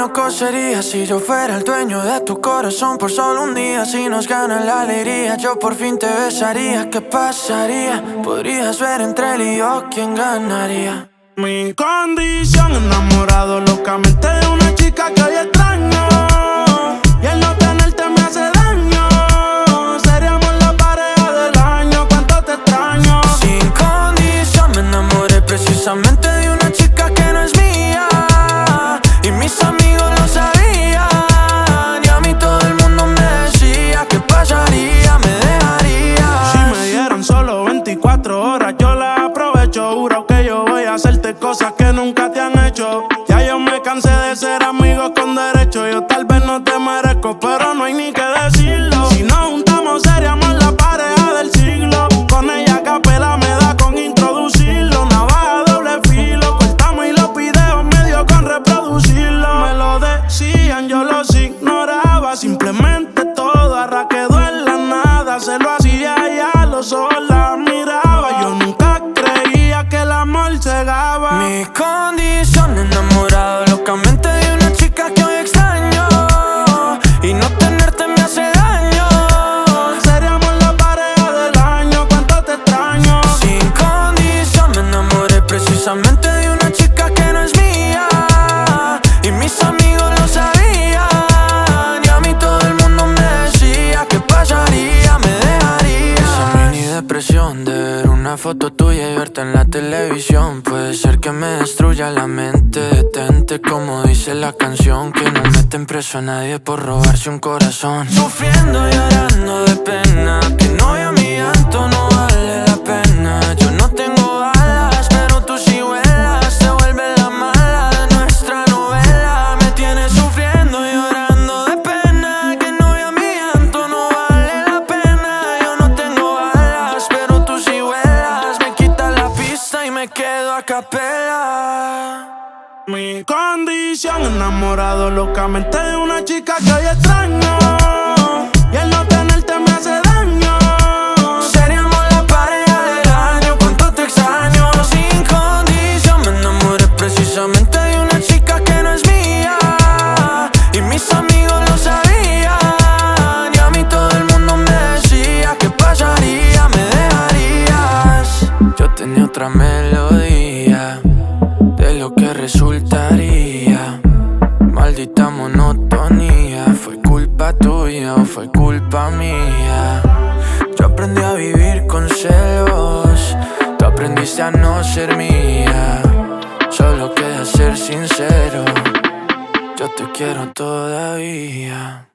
¿Cómo sería si yo fuera el dueño de tu corazón por solo un día? Si nos gana la alegría, yo por fin te besaría. ¿Qué pasaría? Podrías ver entre él y yo quién ganaría. Mi condición, enamorado locamente de una chica que hoy extraño. Y el no tenerte me hace daño. Seríamos la pareja del año, cuánto te extraño. Sin condición me enamoré precisamente que nunca te han hecho. Ya yo me cansé de ser amigo con derecho. Yo tal vez no te merezco, pero no hay ni que decirlo. Si nos juntamos, seríamos la pareja del siglo. Con ella capela me da con introducirlo. Navaja doble filo. Cortamos y los videos medio con reproducirlo. Me lo decían, yo los ignoraba. Mi condición enamorado locamente de una chica que hoy extraño. Y no tenerte me hace daño. Seríamos la pareja del año, cuánto te extraño. Sin condición me enamoré precisamente ver una foto tuya y verte en la televisión. Puede ser que me destruya la mente. Detente, como dice la canción. Que no meten preso a nadie por robarse un corazón. Sufriendo y llorando de pena. Capela. Mi condición, enamorado locamente de una chica que hoy extraño. Y el no tenerte me hace daño. Seríamos la pareja del año, cuánto te extraño Sin condición me enamoré precisamente de una chica que no es mía Y mis amigos lo sabían Y a mí todo el mundo me decía que pasaría, me dejarías Yo tenía otra melodía Maldita monotonía, fue culpa tuya o fue culpa mía yo aprendí a vivir con celos. Tú aprendiste a no ser mía. Solo queda ser sincero. Yo te quiero todavía.